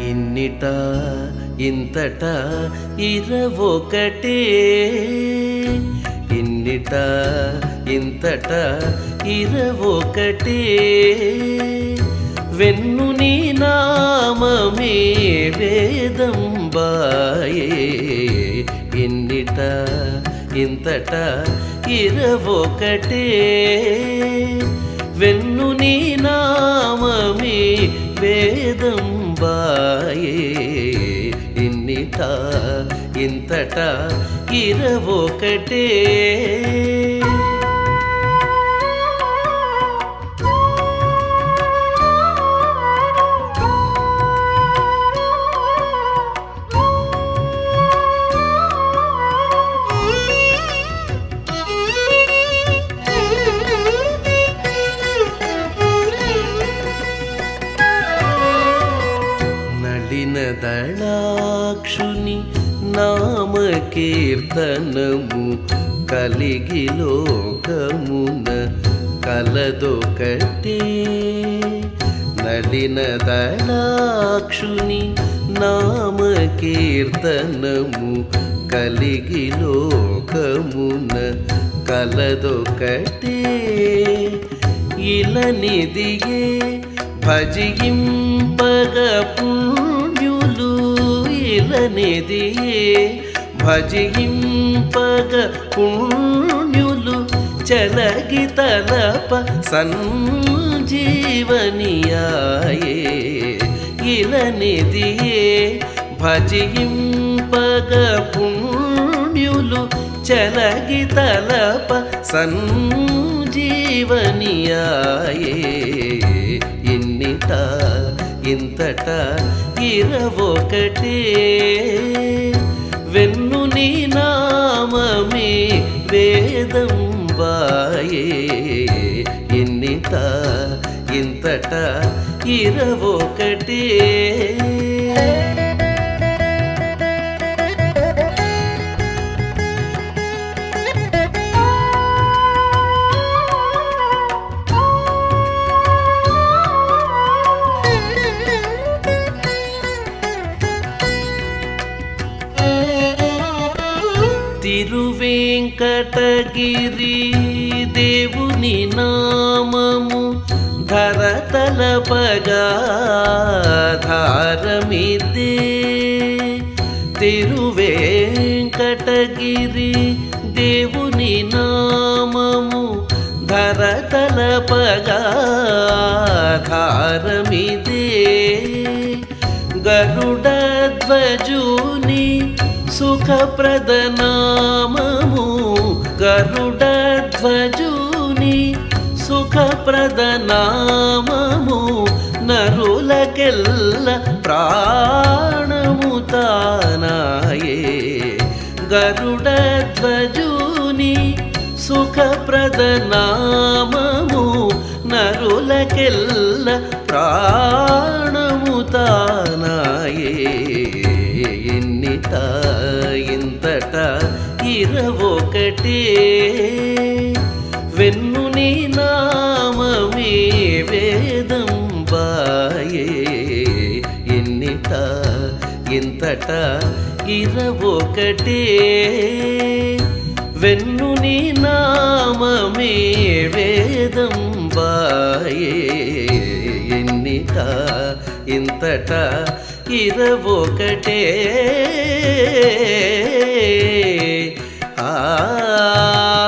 ఇన్నిట ఇంతట ఇరవొకటే. ఇన్నిట ఇంతట ఇరవొకటే. వెన్ను నీ నామమే వేదంబాయే ఎన్నిట ఇంతట ఇరవొకటే. వెన్ను నీ నామమే వేదంబాయే ఇన్నిట ఇంతట ఇరవొకటే. కటాక్షుని నామకీర్తనము కలిగి లోకమున కలదొకటే నళిన దళాక్షుని నామకీర్తనము కలిగి లోకమున కలదొకటే ఇలనిదియే భజింపగపు ఇలనిదియే భజింపగ పుణ్యులు చలగి తలప సంజీవనియాయే ఇలనిదియే భజింపగ పుణ్యులు చలగి తలప సంజీవనియాయే ఇన్నిట ఇంతట ఇరవొకటే. వెన్ను నీ నామమే వేదం బాయే ఎన్నిత ఇంతట ఇరవొకటే. తిరువేంకటగిరి దేవుని నామము ధరతలపగా ధారమిదే తిరువేంకటగిరి దేవుని నామము ధరతలపగా ధారమిదే గరుడధ్వజుని సుఖప్రదనామము గరుడధ్వజుని సుఖప్రదనామము నరులకెల్ల ప్రాణము తానాయే గరుడధ్వజుని సుఖప్రదనామము నరులకెల్ల ప్రాణ ఇరవొకటే. వెన్ను నీ నామమే వేదం బాయే. ఎన్నిట ఇంతట ఇరవొకటే. వెన్ను నీ నామమే వేదం బాయే. ఎన్నిట ఇంతట ఇరవొకటే. 啊。